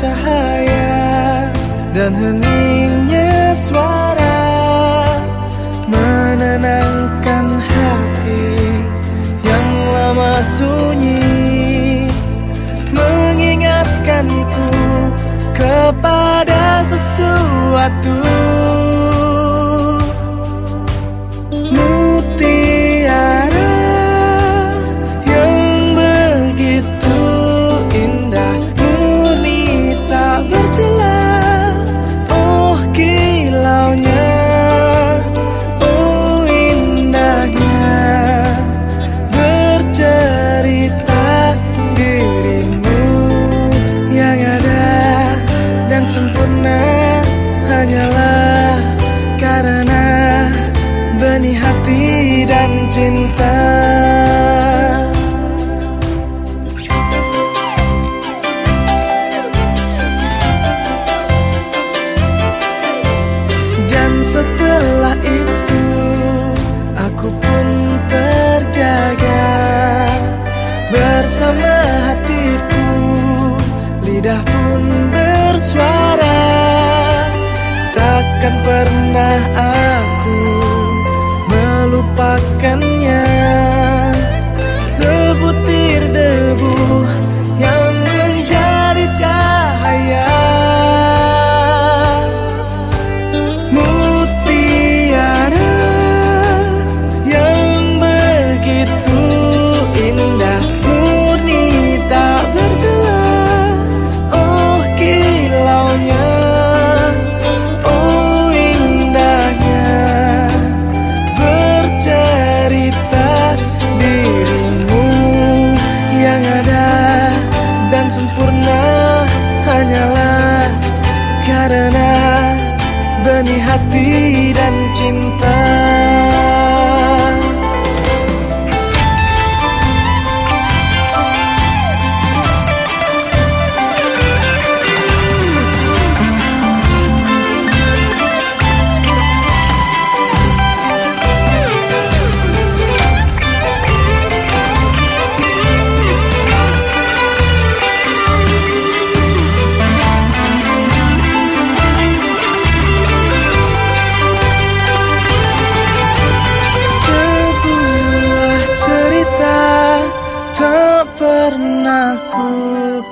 cahaya dan heningnya suara menenangkan hati yang lama sunyi mengingatkanku kepada sesuatu. Cinta. Dan setelah itu Aku pun terjaga. Bersama hatiku Lidah pun bersuara. Takkan pernah karena benih hati pernah ku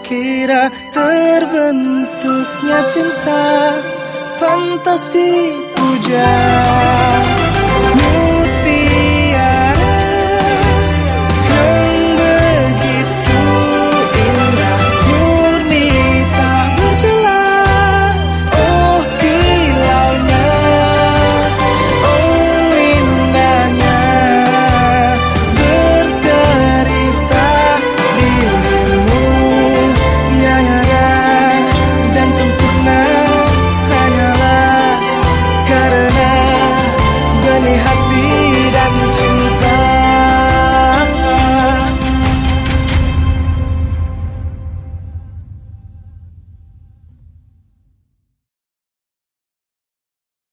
kira terbentuknya cinta pantas dipuja.